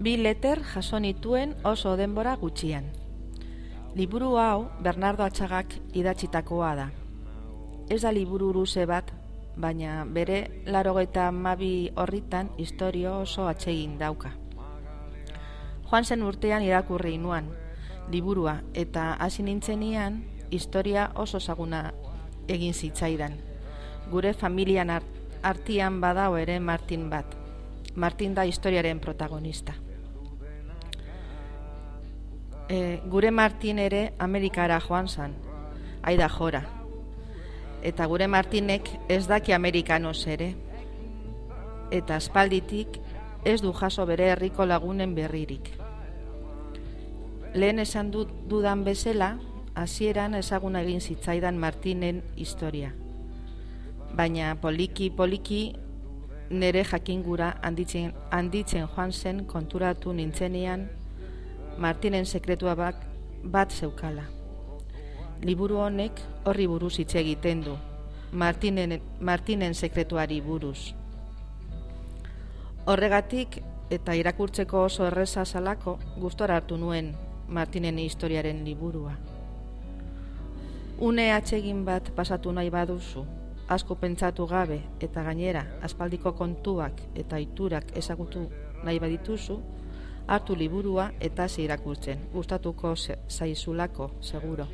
Bi letter jaso nituen oso denbora gutxian. Liburu hau Bernardo Atxagak idatzitakoa da. Ez da liburu luze bat, baina bere larogeta mabi horritan historio oso atsegin dauka. Joan zen urtean irakurri inuan, liburua eta hasi nintzenian historia oso zaguna egin zitzaidan. Gure familian artian badao ere Martin bat. Martin da historiaren protagonista. E, gure Martin ere Amerikara joan zan, aida jora. Eta gure Martinek ez daki Amerikanos ere. Eta aspalditik ez du jaso bere herriko lagunen berririk. Lehen esan dut dudan bezala, hasieran ezaguna egin zitzaidan Martinen historia. Baina poliki poliki nere jakingura handitzen, handitzen joan zen konturatu nintzenean Martinen sekretua bat, bat zeukala. Liburu honek horri buruz hitz egiten du. Martinen, Martinen sekretuari buruz. Horregatik eta irakurtzeko oso erreza salako gustora hartu nuen Martinen historiaren liburua. Une atsegin bat pasatu nahi baduzu, asko pentsatu gabe eta gainera aspaldiko kontuak eta iturak ezagutu nahi badituzu, hartu liburua eta irakurtzen, gustatuko zaizulako, seguro.